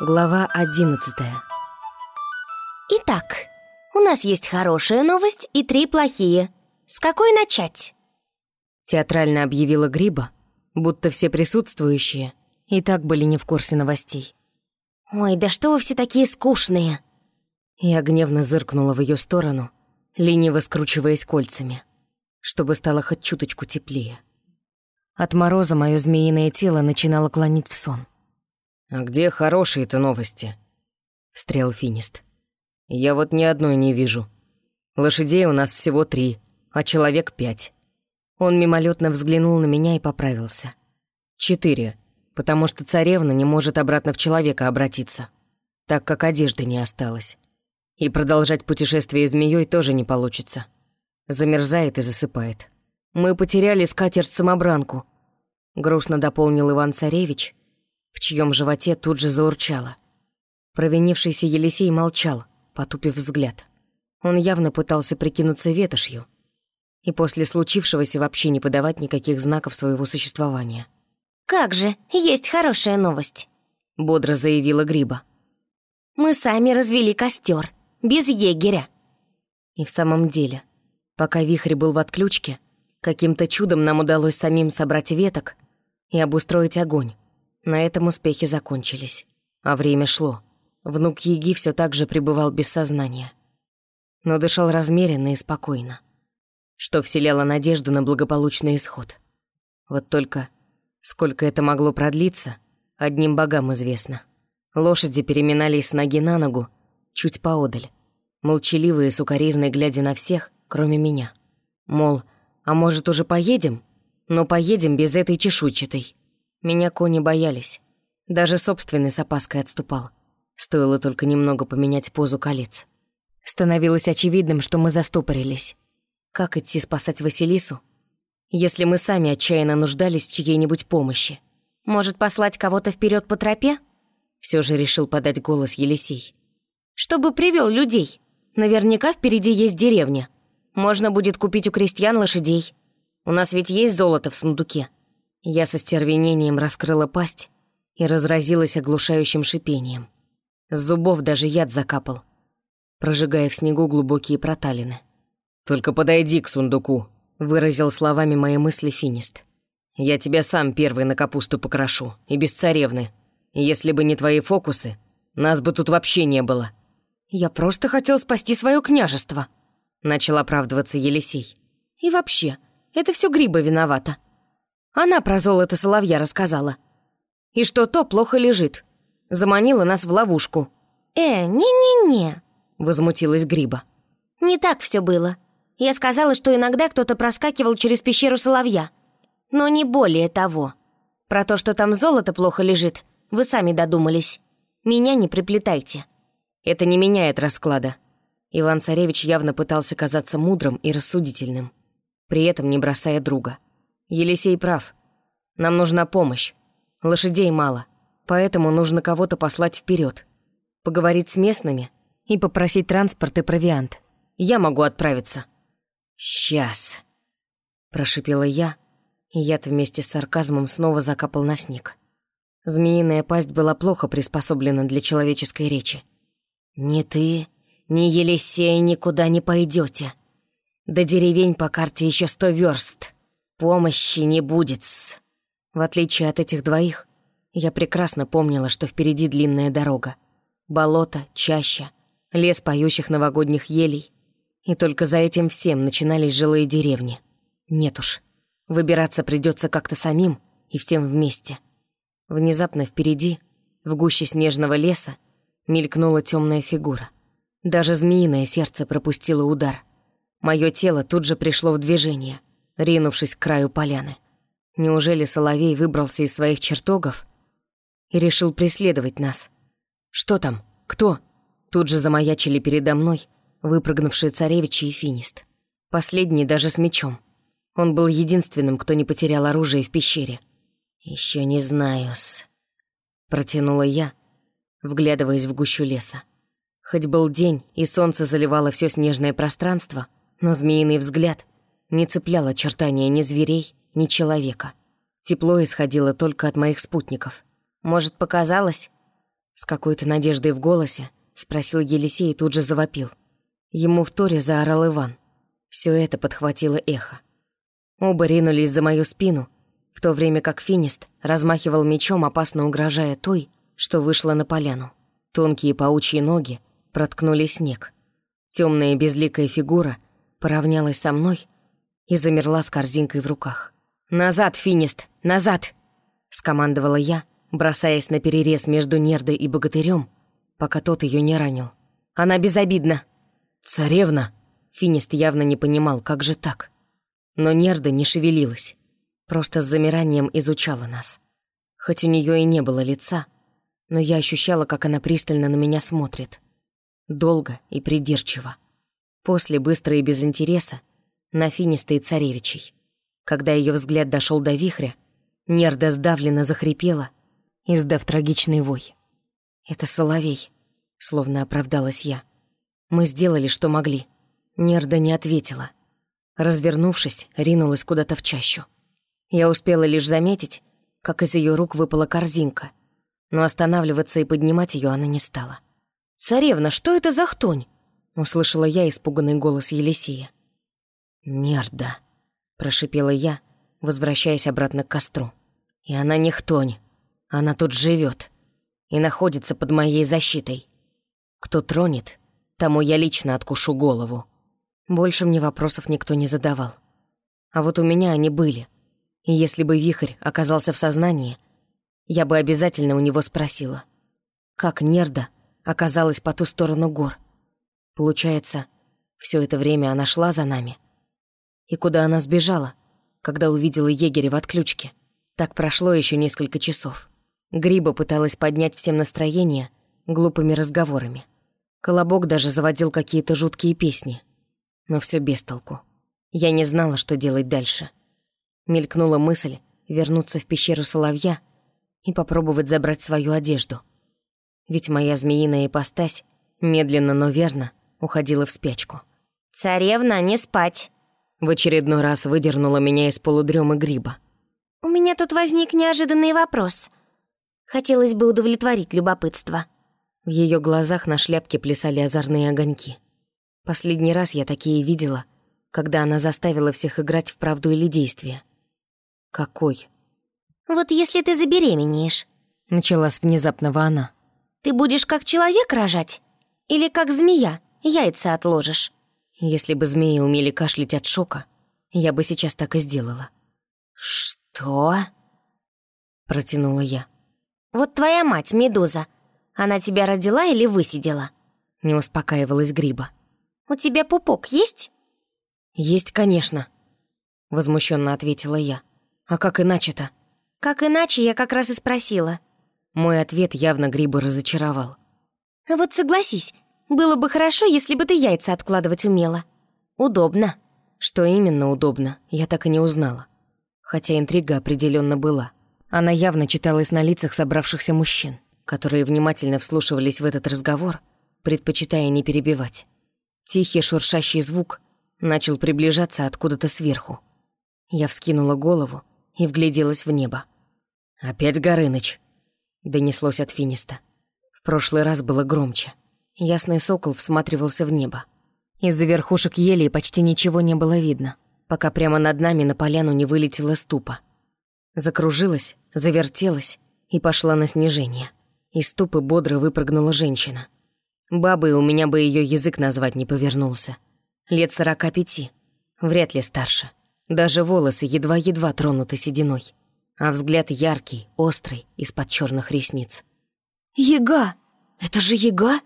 Глава одиннадцатая. Итак, у нас есть хорошая новость и три плохие. С какой начать? Театрально объявила Гриба, будто все присутствующие и так были не в курсе новостей. Ой, да что вы все такие скучные? Я гневно зыркнула в ее сторону, лениво скручиваясь кольцами, чтобы стало хоть чуточку теплее. От мороза мое змеиное тело начинало клонить в сон. «А где хорошие-то новости?» — встрял Финист. «Я вот ни одной не вижу. Лошадей у нас всего три, а человек пять». Он мимолетно взглянул на меня и поправился. «Четыре, потому что царевна не может обратно в человека обратиться, так как одежды не осталось. И продолжать путешествие змеей тоже не получится. Замерзает и засыпает. Мы потеряли скатерть-самобранку», — грустно дополнил Иван-Царевич — в чьем животе тут же заурчало. Провинившийся Елисей молчал, потупив взгляд. Он явно пытался прикинуться ветошью и после случившегося вообще не подавать никаких знаков своего существования. «Как же, есть хорошая новость», — бодро заявила Гриба. «Мы сами развели костер, без егеря». И в самом деле, пока вихрь был в отключке, каким-то чудом нам удалось самим собрать веток и обустроить огонь. На этом успехи закончились. А время шло. Внук Еги все так же пребывал без сознания. Но дышал размеренно и спокойно. Что вселяло надежду на благополучный исход. Вот только сколько это могло продлиться, одним богам известно. Лошади переминались с ноги на ногу, чуть поодаль. Молчаливые, сукоризные, глядя на всех, кроме меня. Мол, а может уже поедем? Но поедем без этой чешуйчатой. Меня кони боялись. Даже собственный с опаской отступал. Стоило только немного поменять позу колец. Становилось очевидным, что мы застопорились. Как идти спасать Василису, если мы сами отчаянно нуждались в чьей-нибудь помощи? Может, послать кого-то вперед по тропе? Все же решил подать голос Елисей. Чтобы привел людей. Наверняка впереди есть деревня. Можно будет купить у крестьян лошадей. У нас ведь есть золото в сундуке. Я со стервенением раскрыла пасть и разразилась оглушающим шипением. С зубов даже яд закапал, прожигая в снегу глубокие проталины. «Только подойди к сундуку», — выразил словами мои мысли Финист. «Я тебя сам первый на капусту покрошу, и без царевны. Если бы не твои фокусы, нас бы тут вообще не было». «Я просто хотел спасти свое княжество», — начал оправдываться Елисей. «И вообще, это все Гриба виновата. Она про золото соловья рассказала. И что то плохо лежит. Заманила нас в ловушку. «Э, не-не-не», — возмутилась Гриба. «Не так все было. Я сказала, что иногда кто-то проскакивал через пещеру соловья. Но не более того. Про то, что там золото плохо лежит, вы сами додумались. Меня не приплетайте». Это не меняет расклада. Иван-царевич явно пытался казаться мудрым и рассудительным, при этом не бросая друга. Елисей прав. Нам нужна помощь. Лошадей мало, поэтому нужно кого-то послать вперед, Поговорить с местными и попросить транспорт и провиант. Я могу отправиться. «Сейчас», — прошипела я, и яд вместе с сарказмом снова закапал на снег. Змеиная пасть была плохо приспособлена для человеческой речи. «Ни ты, ни Елисей никуда не пойдете. До деревень по карте еще сто верст. Помощи не будет -с. В отличие от этих двоих, я прекрасно помнила, что впереди длинная дорога. Болото, чаща, лес поющих новогодних елей. И только за этим всем начинались жилые деревни. Нет уж, выбираться придется как-то самим и всем вместе. Внезапно впереди, в гуще снежного леса, мелькнула темная фигура. Даже змеиное сердце пропустило удар. Мое тело тут же пришло в движение — ринувшись к краю поляны. Неужели Соловей выбрался из своих чертогов и решил преследовать нас? Что там? Кто? Тут же замаячили передо мной выпрыгнувшие царевичи и финист. Последний даже с мечом. Он был единственным, кто не потерял оружие в пещере. Еще не знаю-с», протянула я, вглядываясь в гущу леса. Хоть был день, и солнце заливало все снежное пространство, но змеиный взгляд не цеплял очертания ни зверей, ни человека. Тепло исходило только от моих спутников. Может, показалось? С какой-то надеждой в голосе спросил Елисей и тут же завопил. Ему в торе заорал Иван. Все это подхватило эхо. Оба ринулись за мою спину, в то время как Финист размахивал мечом, опасно угрожая той, что вышла на поляну. Тонкие паучьи ноги проткнули снег. Темная безликая фигура поравнялась со мной и замерла с корзинкой в руках. «Назад, Финист, назад!» — скомандовала я, бросаясь на перерез между Нердой и Богатырем, пока тот ее не ранил. «Она безобидна!» «Царевна!» Финист явно не понимал, как же так. Но Нерда не шевелилась, просто с замиранием изучала нас. Хоть у нее и не было лица, но я ощущала, как она пристально на меня смотрит. Долго и придирчиво. После быстро и без интереса на Финиста и Царевичей. Когда ее взгляд дошел до вихря, Нерда сдавленно захрипела, издав трагичный вой. «Это соловей», — словно оправдалась я. «Мы сделали, что могли». Нерда не ответила. Развернувшись, ринулась куда-то в чащу. Я успела лишь заметить, как из ее рук выпала корзинка, но останавливаться и поднимать ее она не стала. «Царевна, что это за хтонь?» — услышала я испуганный голос Елисея. «Нерда», — прошипела я, возвращаясь обратно к костру. «И она не хтонь, она тут живет и находится под моей защитой. Кто тронет, тому я лично откушу голову». Больше мне вопросов никто не задавал. А вот у меня они были. И если бы вихрь оказался в сознании, я бы обязательно у него спросила, как Нерда оказалась по ту сторону гор. Получается, все это время она шла за нами — и куда она сбежала, когда увидела егеря в отключке. Так прошло еще несколько часов. Гриба пыталась поднять всем настроение глупыми разговорами. Колобок даже заводил какие-то жуткие песни. Но все без толку. Я не знала, что делать дальше. Мелькнула мысль вернуться в пещеру Соловья и попробовать забрать свою одежду. Ведь моя змеиная ипостась медленно, но верно уходила в спячку. «Царевна, не спать!» В очередной раз выдернула меня из полудрёмы гриба. «У меня тут возник неожиданный вопрос. Хотелось бы удовлетворить любопытство». В её глазах на шляпке плясали озорные огоньки. Последний раз я такие видела, когда она заставила всех играть в правду или действие. «Какой?» «Вот если ты забеременеешь», — начала с внезапного она. «Ты будешь как человек рожать? Или как змея, яйца отложишь?» Если бы змеи умели кашлять от шока, я бы сейчас так и сделала. «Что?» — протянула я. «Вот твоя мать, Медуза, она тебя родила или высидела?» Не успокаивалась Гриба. «У тебя пупок есть?» «Есть, конечно», — возмущенно ответила я. «А как иначе-то?» «Как иначе, я как раз и спросила». Мой ответ явно Гриба разочаровал. «Вот согласись, было бы хорошо, если бы ты яйца откладывать умела. Удобно. Что именно удобно, я так и не узнала. Хотя интрига определенно была. Она явно читалась на лицах собравшихся мужчин, которые внимательно вслушивались в этот разговор, предпочитая не перебивать. Тихий шуршащий звук начал приближаться откуда-то сверху. Я вскинула голову и вгляделась в небо. «Опять Горыныч!» — донеслось от Финиста. В прошлый раз было громче. Ясный сокол всматривался в небо. Из-за верхушек ели почти ничего не было видно, пока прямо над нами на поляну не вылетела ступа. Закружилась, завертелась и пошла на снижение. Из ступы бодро выпрыгнула женщина. Бабой у меня бы ее язык назвать не повернулся. Лет сорока пяти, вряд ли старше. Даже волосы едва-едва тронуты сединой. А взгляд яркий, острый, из-под черных ресниц. «Яга! Это же яга?»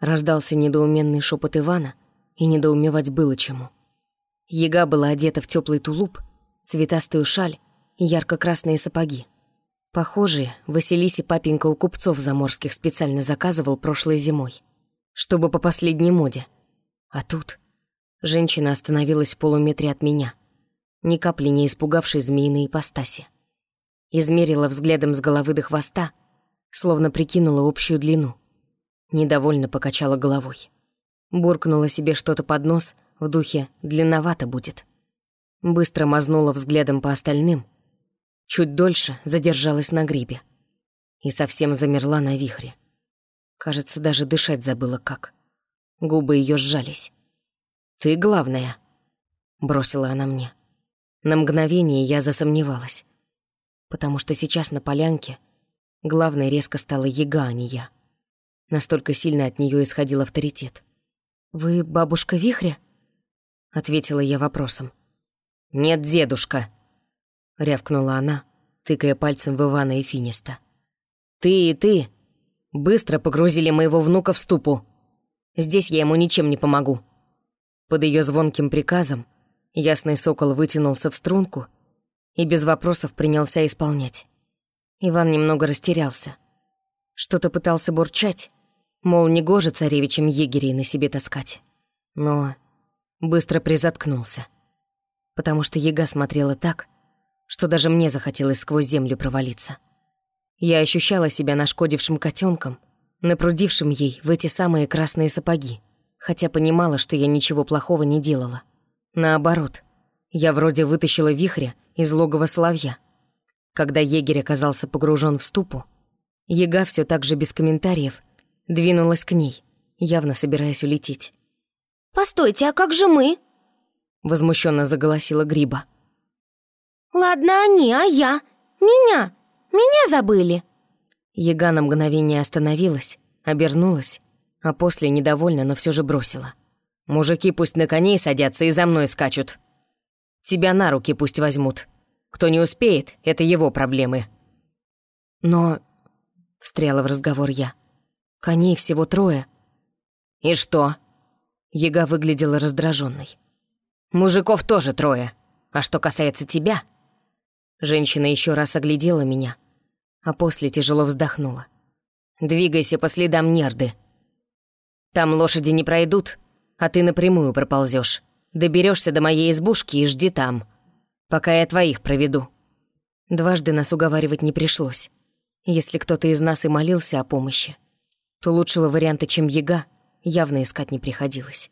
Раздался недоуменный шепот Ивана, и недоумевать было чему. Яга была одета в теплый тулуп, цветастую шаль и ярко-красные сапоги. Похожие Василисе папенька у купцов заморских специально заказывал прошлой зимой, чтобы по последней моде. А тут женщина остановилась в полуметре от меня, ни капли не испугавшей змеиной ипостаси. Измерила взглядом с головы до хвоста, словно прикинула общую длину. Недовольно покачала головой. Буркнула себе что-то под нос в духе «длинновато будет». Быстро мазнула взглядом по остальным. Чуть дольше задержалась на грибе. И совсем замерла на вихре. Кажется, даже дышать забыла как. Губы ее сжались. «Ты главная», — бросила она мне. На мгновение я засомневалась, потому что сейчас на полянке главной резко стала яга, а не я. Настолько сильно от нее исходил авторитет. «Вы бабушка Вихря?» — ответила я вопросом. «Нет, дедушка», — рявкнула она, тыкая пальцем в Ивана и Финиста. «Ты и ты быстро погрузили моего внука в ступу. Здесь я ему ничем не помогу». Под ее звонким приказом ясный сокол вытянулся в струнку и без вопросов принялся исполнять. Иван немного растерялся. Что-то пытался бурчать, мол, негоже царевичем егерей на себе таскать. Но быстро призаткнулся, потому что яга смотрела так, что даже мне захотелось сквозь землю провалиться. Я ощущала себя нашкодившим котенком, напрудившим ей в эти самые красные сапоги хотя понимала, что я ничего плохого не делала. Наоборот, я вроде вытащила вихря из логова соловья. Когда егерь оказался погружен в ступу, яга все так же без комментариев двинулась к ней, явно собираясь улететь. «Постойте, а как же мы?» Возмущенно заголосила Гриба. «Ладно они, а я? Меня? Меня забыли?» Яга на мгновение остановилась, обернулась а после недовольно, но все же бросила. «Мужики пусть на коней садятся и за мной скачут. Тебя на руки пусть возьмут. Кто не успеет, это его проблемы». «Но...» — встряла в разговор я. «Коней всего трое». «И что?» Ега выглядела раздраженной. «Мужиков тоже трое. А что касается тебя...» Женщина еще раз оглядела меня, а после тяжело вздохнула. «Двигайся по следам нерды. Там лошади не пройдут, а ты напрямую проползешь. Доберешься до моей избушки и жди там, пока я твоих проведу». Дважды нас уговаривать не пришлось. Если кто-то из нас и молился о помощи, то лучшего варианта, чем яга, явно искать не приходилось.